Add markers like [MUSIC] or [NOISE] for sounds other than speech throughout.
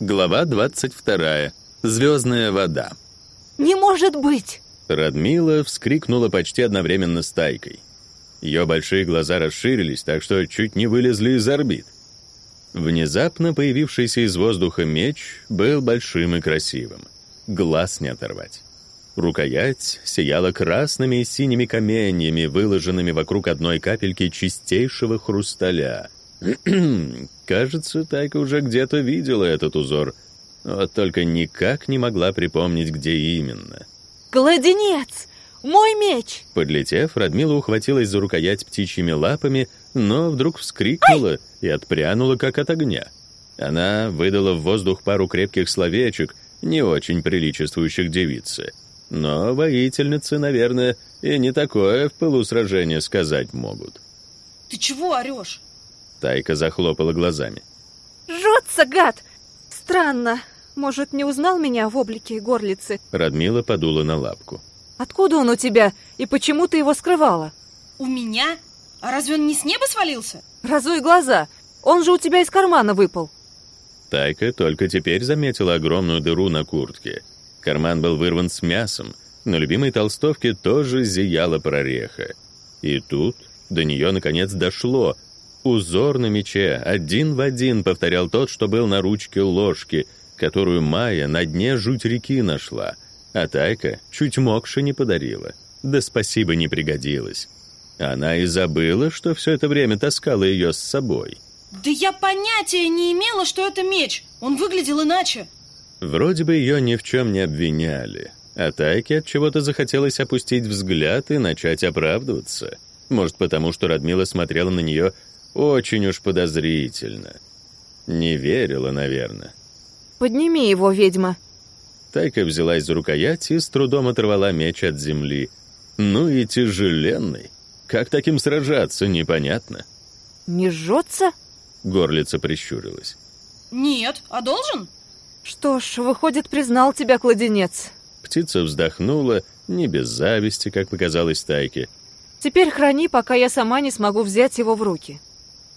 Глава 22. Звездная вода. Не может быть! Радмила вскрикнула почти одновременно с Тайкой. Ее большие глаза расширились, так что чуть не вылезли из орбит. Внезапно появившийся из воздуха меч был большим и красивым. Глаз не оторвать. Рукоять сияла красными и синими каменьями, выложенными вокруг одной капельки чистейшего хрусталя. [CLEARS THROAT] Кажется, Тайка уже где-то видела этот узор, вот только никак не могла припомнить, где именно. Кладенец! Мой меч! Подлетев, Радмила ухватилась за рукоять птичьими лапами, но вдруг вскрикнула Ай! и отпрянула, как от огня. Она выдала в воздух пару крепких словечек, не очень приличествующих девице. Но воительницы, наверное, и не такое в пылу сражения сказать могут. Ты чего орешь? Тайка захлопала глазами. Жжется, гад! Странно. Может, не узнал меня в облике горлицы? Радмила подула на лапку. Откуда он у тебя? И почему ты его скрывала? У меня? А разве он не с неба свалился? Разуй глаза. Он же у тебя из кармана выпал. Тайка только теперь заметила огромную дыру на куртке. Карман был вырван с мясом. На любимой толстовке тоже зияла прореха. И тут до нее наконец дошло. Узор на мече один в один повторял тот, что был на ручке ложки, которую Майя на дне жуть реки нашла, а Тайка чуть мокше не подарила. Да спасибо не пригодилось. Она и забыла, что все это время таскала ее с собой. Да я понятия не имела, что это меч. Он выглядел иначе. Вроде бы ее ни в чем не обвиняли, а Тайке от чего-то захотелось опустить взгляд и начать оправдываться. Может, потому что Радмила смотрела на нее очень уж подозрительно. Не верила, наверное. Подними его, ведьма. Тайка взялась за рукоять и с трудом оторвала меч от земли. Ну и тяжеленный. Как таким сражаться, непонятно. Не жжется? Горлица прищурилась. Нет, а должен? Что ж, выходит, признал тебя кладенец. Птица вздохнула, не без зависти, как показалось Тайке. Теперь храни, пока я сама не смогу взять его в руки.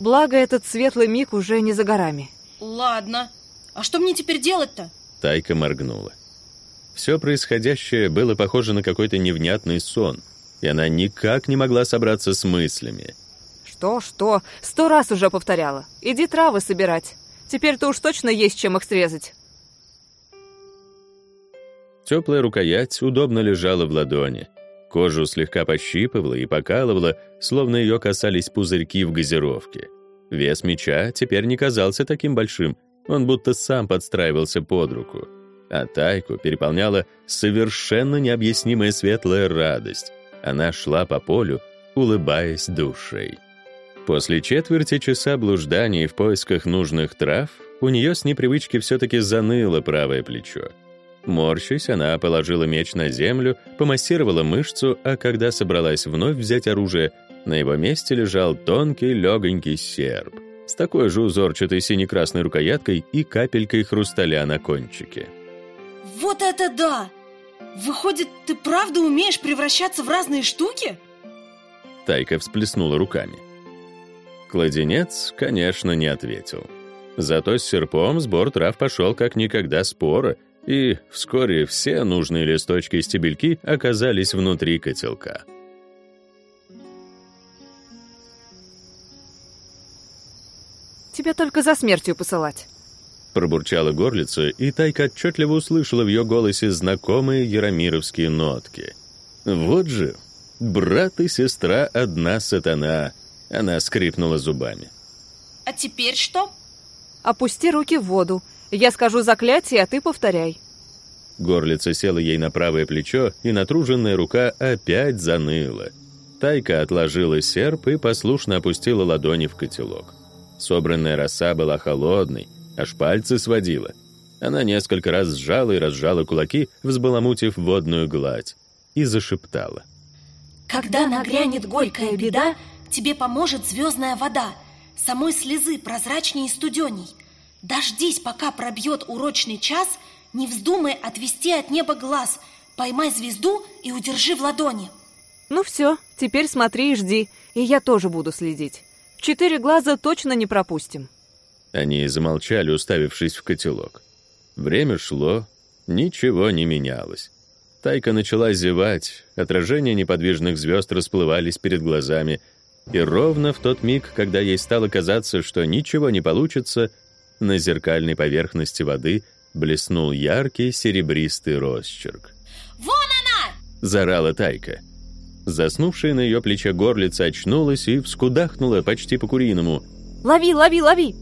Благо, этот светлый миг уже не за горами. Ладно. А что мне теперь делать-то? Тайка моргнула. Все происходящее было похоже на какой-то невнятный сон, и она никак не могла собраться с мыслями. Что, что? Сто раз уже повторяла. Иди травы собирать. Теперь-то уж точно есть чем их срезать. Теплая рукоять удобно лежала в ладони. Кожу слегка пощипывала и покалывала, словно ее касались пузырьки в газировке. Вес меча теперь не казался таким большим, он будто сам подстраивался под руку. А Тайку переполняла совершенно необъяснимая светлая радость. Она шла по полю, улыбаясь душей. После четверти часа блужданий в поисках нужных трав у нее с непривычки все-таки заныло правое плечо. Морщась, она положила меч на землю, помассировала мышцу, а когда собралась вновь взять оружие, на его месте лежал тонкий легонький серп с такой же узорчатой сине-красной рукояткой и капелькой хрусталя на кончике. Вот это да! Выходит, ты правда умеешь превращаться в разные штуки? Тайка всплеснула руками. Кладенец, конечно, не ответил. Зато с серпом сбор трав пошел как никогда споро — и вскоре все нужные листочки и стебельки оказались внутри котелка. Тебя только за смертью посылать. Пробурчала горлица, и Тайка отчетливо услышала в ее голосе знакомые яромировские нотки. Вот же, брат и сестра одна сатана. Она скрипнула зубами. А теперь что? Опусти руки в воду я скажу заклятие, а ты повторяй. Горлица села ей на правое плечо, и натруженная рука опять заныла. Тайка отложила серп и послушно опустила ладони в котелок. Собранная роса была холодной, аж пальцы сводила. Она несколько раз сжала и разжала кулаки, взбаламутив водную гладь, и зашептала. «Когда нагрянет горькая беда, тебе поможет звездная вода, самой слезы прозрачней и студеней. Дождись, пока пробьет урочный час, не вздумай отвести от неба глаз, поймай звезду и удержи в ладони. Ну все, теперь смотри и жди, и я тоже буду следить. Четыре глаза точно не пропустим. Они замолчали, уставившись в котелок. Время шло, ничего не менялось. Тайка начала зевать, отражения неподвижных звезд расплывались перед глазами, и ровно в тот миг, когда ей стало казаться, что ничего не получится, на зеркальной поверхности воды блеснул яркий серебристый росчерк. «Вон она!» — заорала Тайка. Заснувшая на ее плече горлица очнулась и вскудахнула почти по-куриному. «Лови, лови, лови!»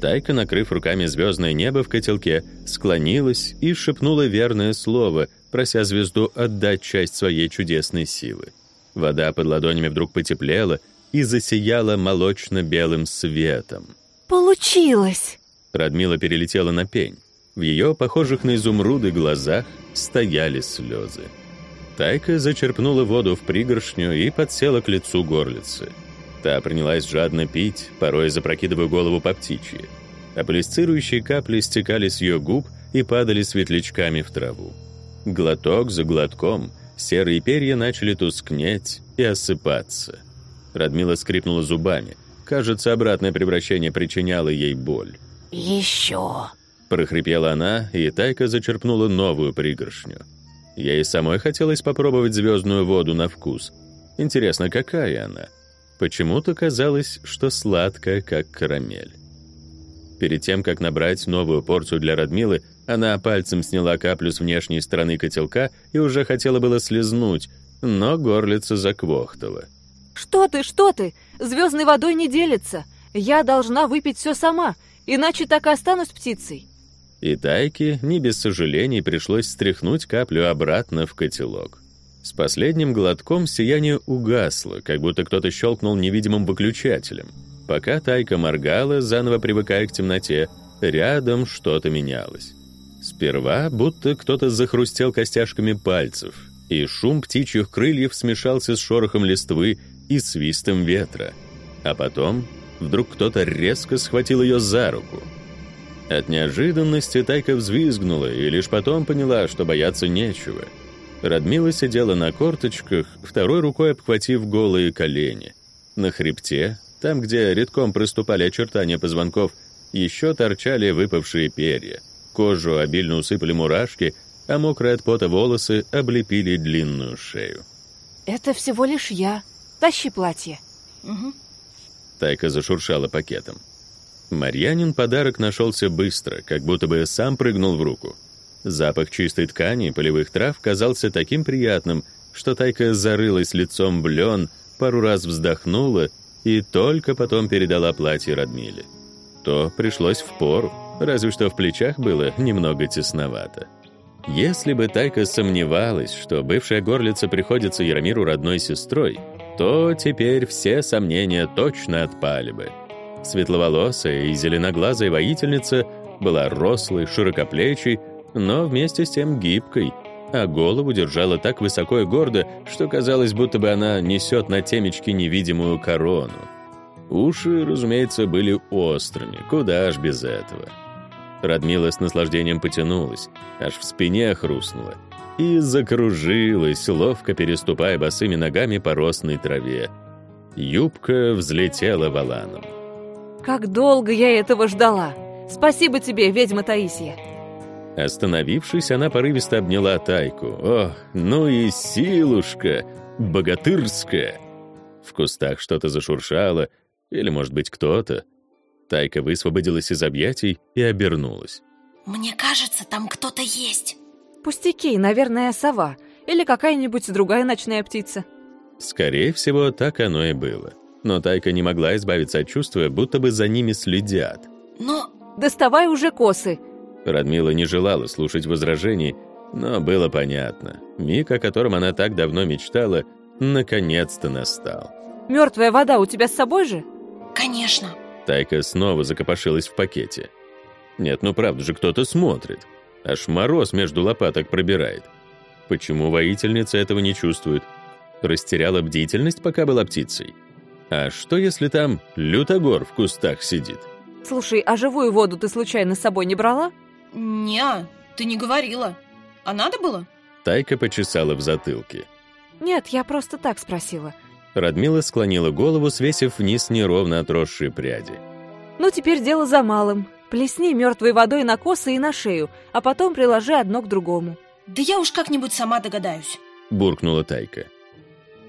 Тайка, накрыв руками звездное небо в котелке, склонилась и шепнула верное слово, прося звезду отдать часть своей чудесной силы. Вода под ладонями вдруг потеплела и засияла молочно-белым светом. «Получилось!» Радмила перелетела на пень. В ее, похожих на изумруды, глазах стояли слезы. Тайка зачерпнула воду в пригоршню и подсела к лицу горлицы. Та принялась жадно пить, порой запрокидывая голову по птичьи. Аплисцирующие капли стекали с ее губ и падали светлячками в траву. Глоток за глотком серые перья начали тускнеть и осыпаться. Радмила скрипнула зубами. Кажется, обратное превращение причиняло ей боль. «Еще!» — прохрипела она, и Тайка зачерпнула новую пригоршню. Ей самой хотелось попробовать звездную воду на вкус. Интересно, какая она? Почему-то казалось, что сладкая, как карамель. Перед тем, как набрать новую порцию для Радмилы, она пальцем сняла каплю с внешней стороны котелка и уже хотела было слезнуть, но горлица заквохтала. «Что ты, что ты? Звездной водой не делится. Я должна выпить все сама, иначе так и останусь птицей». И Тайке, не без сожалений, пришлось стряхнуть каплю обратно в котелок. С последним глотком сияние угасло, как будто кто-то щелкнул невидимым выключателем. Пока Тайка моргала, заново привыкая к темноте, рядом что-то менялось. Сперва будто кто-то захрустел костяшками пальцев, и шум птичьих крыльев смешался с шорохом листвы и свистом ветра. А потом вдруг кто-то резко схватил ее за руку. От неожиданности Тайка взвизгнула и лишь потом поняла, что бояться нечего. Радмила сидела на корточках, второй рукой обхватив голые колени. На хребте, там, где редком проступали очертания позвонков, еще торчали выпавшие перья. Кожу обильно усыпали мурашки, а мокрые от пота волосы облепили длинную шею. «Это всего лишь я. Тащи платье». Угу. Тайка зашуршала пакетом. Марьянин подарок нашелся быстро, как будто бы сам прыгнул в руку. Запах чистой ткани и полевых трав казался таким приятным, что Тайка зарылась лицом в лен, пару раз вздохнула и только потом передала платье Радмиле. То пришлось в пору, разве что в плечах было немного тесновато. Если бы Тайка сомневалась, что бывшая горлица приходится Яромиру родной сестрой, то теперь все сомнения точно отпали бы. Светловолосая и зеленоглазая воительница была рослой, широкоплечей, но вместе с тем гибкой, а голову держала так высоко и гордо, что казалось, будто бы она несет на темечке невидимую корону. Уши, разумеется, были острыми, куда ж без этого. Радмила с наслаждением потянулась, аж в спине хрустнула, и закружилась, ловко переступая босыми ногами по росной траве. Юбка взлетела валаном. Как долго я этого ждала! Спасибо тебе, ведьма Таисия!» Остановившись, она порывисто обняла Тайку. «Ох, ну и силушка! Богатырская!» В кустах что-то зашуршало, или, может быть, кто-то. Тайка высвободилась из объятий и обернулась. Мне кажется, там кто-то есть. Пустяки, наверное, сова. Или какая-нибудь другая ночная птица. Скорее всего, так оно и было. Но Тайка не могла избавиться от чувства, будто бы за ними следят. Но Доставай уже косы. Радмила не желала слушать возражений, но было понятно. Миг, о котором она так давно мечтала, наконец-то настал. Мертвая вода у тебя с собой же? Конечно. Тайка снова закопошилась в пакете. Нет, ну правда же, кто-то смотрит. Аж мороз между лопаток пробирает. Почему воительница этого не чувствует? Растеряла бдительность, пока была птицей? А что, если там лютогор в кустах сидит? Слушай, а живую воду ты случайно с собой не брала? Не, ты не говорила. А надо было? Тайка почесала в затылке. Нет, я просто так спросила. Радмила склонила голову, свесив вниз неровно отросшие пряди. Ну, теперь дело за малым. Плесни мертвой водой на косы и на шею, а потом приложи одно к другому. Да я уж как-нибудь сама догадаюсь. Буркнула Тайка.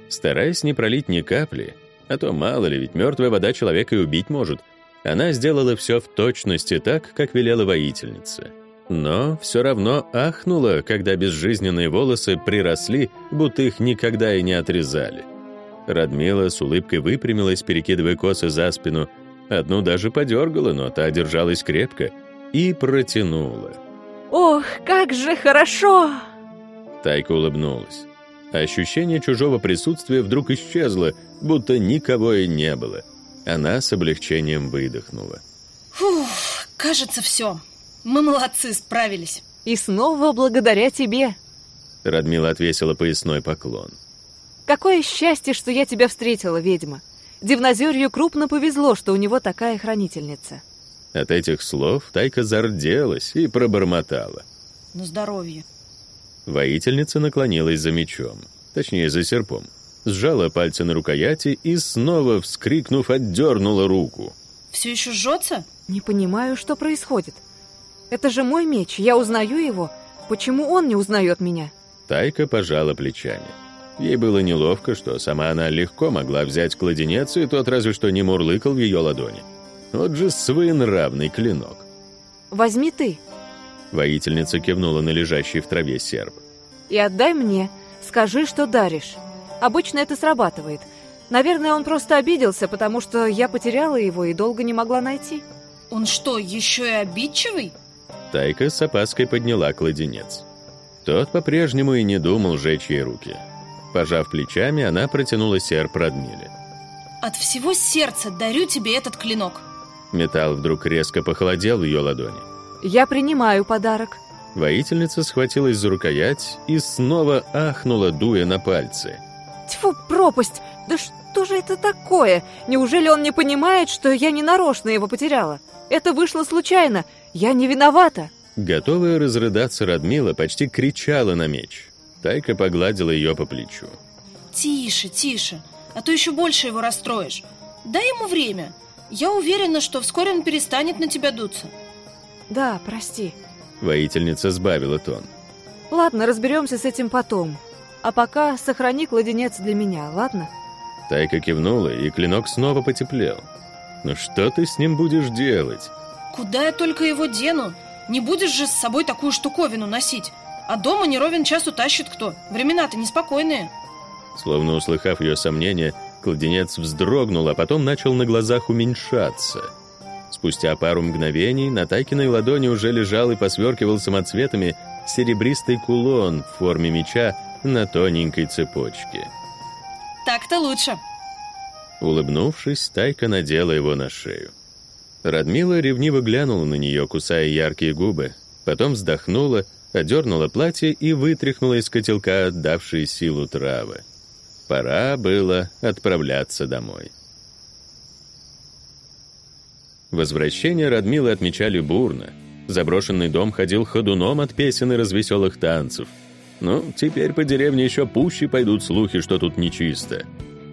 Стараясь не пролить ни капли, а то мало ли, ведь мертвая вода человека и убить может, она сделала все в точности так, как велела воительница. Но все равно ахнула, когда безжизненные волосы приросли, будто их никогда и не отрезали. Радмила с улыбкой выпрямилась, перекидывая косы за спину, одну даже подергала, но та держалась крепко, и протянула. «Ох, как же хорошо!» Тайка улыбнулась. Ощущение чужого присутствия вдруг исчезло, будто никого и не было. Она с облегчением выдохнула. Фух, кажется, все. Мы молодцы, справились. И снова благодаря тебе. Радмила отвесила поясной поклон. Какое счастье, что я тебя встретила, ведьма. Дивнозерью крупно повезло, что у него такая хранительница. От этих слов Тайка зарделась и пробормотала. На здоровье. Воительница наклонилась за мечом, точнее, за серпом. Сжала пальцы на рукояти и снова, вскрикнув, отдернула руку. Все еще жжется? Не понимаю, что происходит. Это же мой меч, я узнаю его. Почему он не узнает меня? Тайка пожала плечами. Ей было неловко, что сама она легко могла взять кладенец, и тот разве что не мурлыкал в ее ладони. Вот же своенравный клинок. «Возьми ты», Воительница кивнула на лежащий в траве серп. «и отдай мне. Скажи, что даришь. Обычно это срабатывает. Наверное, он просто обиделся, потому что я потеряла его и долго не могла найти». Он что, еще и обидчивый? Тайка с опаской подняла кладенец. Тот по-прежнему и не думал жечь ей руки. Пожав плечами, она протянула серп Радмиле. От всего сердца дарю тебе этот клинок. Металл вдруг резко похолодел в ее ладони. «Я принимаю подарок». Воительница схватилась за рукоять и снова ахнула, дуя на пальцы. Тьфу, пропасть! Да что же это такое? Неужели он не понимает, что я не нарочно его потеряла? Это вышло случайно. Я не виновата. Готовая разрыдаться Радмила почти кричала на меч. Тайка погладила ее по плечу. Тише, тише, а то еще больше его расстроишь. Дай ему время. Я уверена, что вскоре он перестанет на тебя дуться. Да, прости. Воительница сбавила тон. Ладно, разберемся с этим потом. А пока сохрани кладенец для меня, ладно? Тайка кивнула, и клинок снова потеплел. «Ну что ты с ним будешь делать?» Куда я только его дену? Не будешь же с собой такую штуковину носить. А дома не ровен час утащит кто. Времена-то неспокойные. Словно услыхав ее сомнения, кладенец вздрогнул, а потом начал на глазах уменьшаться. Спустя пару мгновений на Тайкиной ладони уже лежал и посверкивал самоцветами серебристый кулон в форме меча на тоненькой цепочке. Так-то лучше. Улыбнувшись, Тайка надела его на шею. Радмила ревниво глянула на нее, кусая яркие губы, потом вздохнула, одернула платье и вытряхнула из котелка отдавшие силу травы. Пора было отправляться домой. Возвращение Радмилы отмечали бурно. Заброшенный дом ходил ходуном от песен и развеселых танцев. Ну, теперь по деревне еще пуще пойдут слухи, что тут нечисто.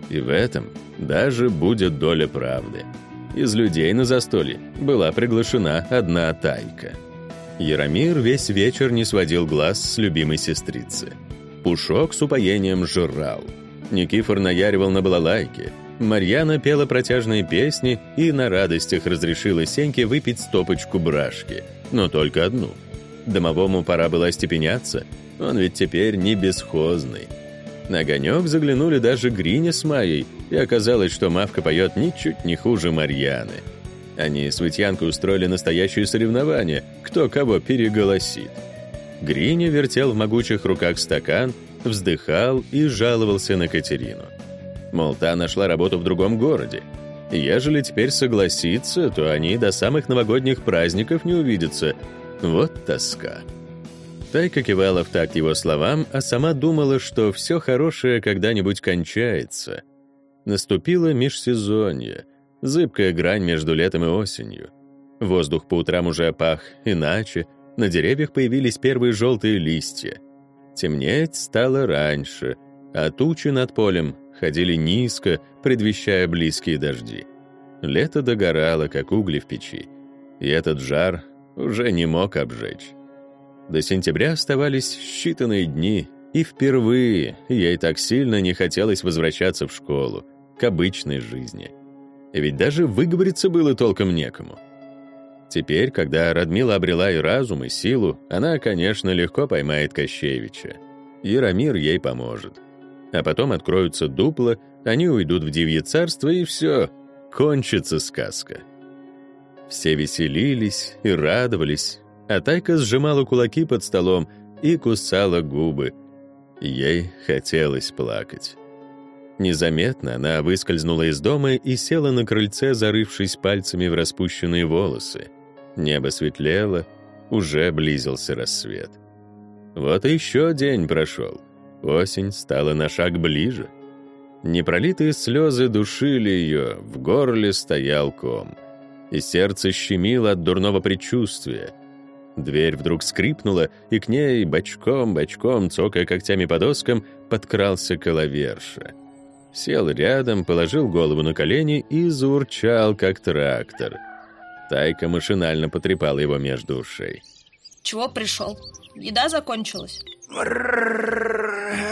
И в этом даже будет доля правды. Из людей на застолье была приглашена одна тайка. Яромир весь вечер не сводил глаз с любимой сестрицы. Пушок с упоением жрал. Никифор наяривал на балалайке. Марьяна пела протяжные песни и на радостях разрешила Сеньке выпить стопочку брашки, но только одну. Домовому пора было остепеняться, он ведь теперь не бесхозный. На огонек заглянули даже Гриня с Майей, и оказалось, что Мавка поет ничуть не хуже Марьяны. Они с Вытьянкой устроили настоящее соревнование, кто кого переголосит. Гриня вертел в могучих руках стакан, вздыхал и жаловался на Катерину. Мол, та нашла работу в другом городе. Ежели теперь согласится, то они до самых новогодних праздников не увидятся. Вот тоска. Тайка кивала в такт его словам, а сама думала, что все хорошее когда-нибудь кончается. Наступило межсезонье, зыбкая грань между летом и осенью. Воздух по утрам уже пах иначе, на деревьях появились первые желтые листья. Темнеть стало раньше, а тучи над полем ходили низко, предвещая близкие дожди. Лето догорало, как угли в печи. И этот жар уже не мог обжечь. До сентября оставались считанные дни, и впервые ей так сильно не хотелось возвращаться в школу, к обычной жизни. Ведь даже выговориться было толком некому. Теперь, когда Радмила обрела и разум, и силу, она, конечно, легко поймает Кощевича. Яромир ей поможет. А потом откроются дупла, они уйдут в Дивье царство, и все, кончится сказка. Все веселились и радовались, а Тайка сжимала кулаки под столом и кусала губы. Ей хотелось плакать. Незаметно она выскользнула из дома и села на крыльце, зарывшись пальцами в распущенные волосы. Небо светлело, уже близился рассвет. Вот и еще день прошел. Осень стала на шаг ближе. Непролитые слезы душили ее, в горле стоял ком. И сердце щемило от дурного предчувствия. Дверь вдруг скрипнула, и к ней бочком-бочком, цокая когтями по доскам, подкрался коловерша. Сел рядом, положил голову на колени и заурчал, как трактор — Тайка машинально потрепала его между ушей. Чего пришел? Еда закончилась?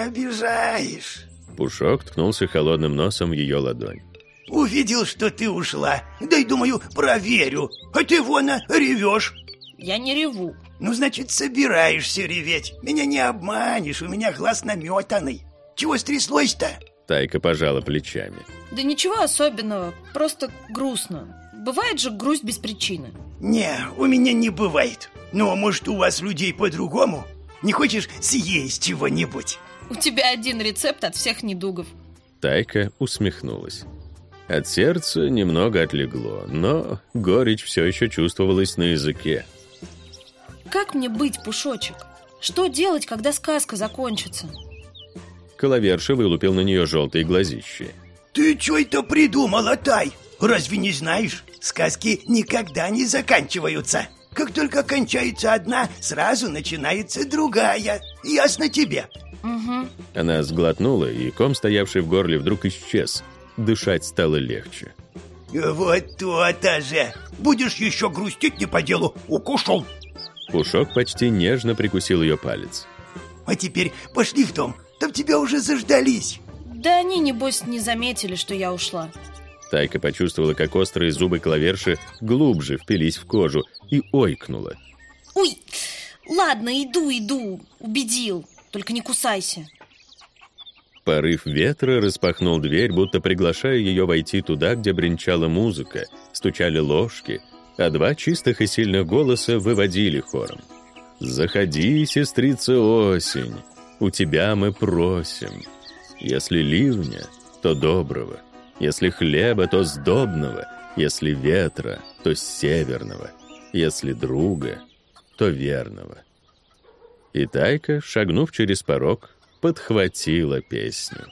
Обижаешь. Пушок ткнулся холодным носом в ее ладонь. Увидел, что ты ушла. Дай, думаю, проверю. А ты вон ревешь. Я не реву. Ну, значит, собираешься реветь. Меня не обманешь, у меня глаз наметанный. Чего стряслось-то? Тайка пожала плечами. Да ничего особенного, просто грустно. Бывает же грусть без причины. Не, у меня не бывает. Но, может, у вас людей по-другому? Не хочешь съесть чего-нибудь? У тебя один рецепт от всех недугов. Тайка усмехнулась. От сердца немного отлегло, но горечь все еще чувствовалась на языке. Как мне быть, Пушочек? Что делать, когда сказка закончится? Коловерша вылупил на нее желтые глазищи. Ты что это придумала, Тай? Разве не знаешь? Сказки никогда не заканчиваются. Как только кончается одна, сразу начинается другая. Ясно тебе? Угу. Она сглотнула, и ком, стоявший в горле, вдруг исчез. Дышать стало легче. Вот то-то же. Будешь еще грустить не по делу. Укушал. Пушок почти нежно прикусил ее палец. А теперь пошли в дом. Там тебя уже заждались. Да они, небось, не заметили, что я ушла. Тайка почувствовала, как острые зубы клаверши глубже впились в кожу и ойкнула. Ой, ладно, иду, иду, убедил, только не кусайся. Порыв ветра распахнул дверь, будто приглашая ее войти туда, где бренчала музыка, стучали ложки, а два чистых и сильных голоса выводили хором. «Заходи, сестрица осень, у тебя мы просим. Если ливня, то доброго». Если хлеба, то сдобного, если ветра, то северного, если друга, то верного. И Тайка, шагнув через порог, подхватила песню.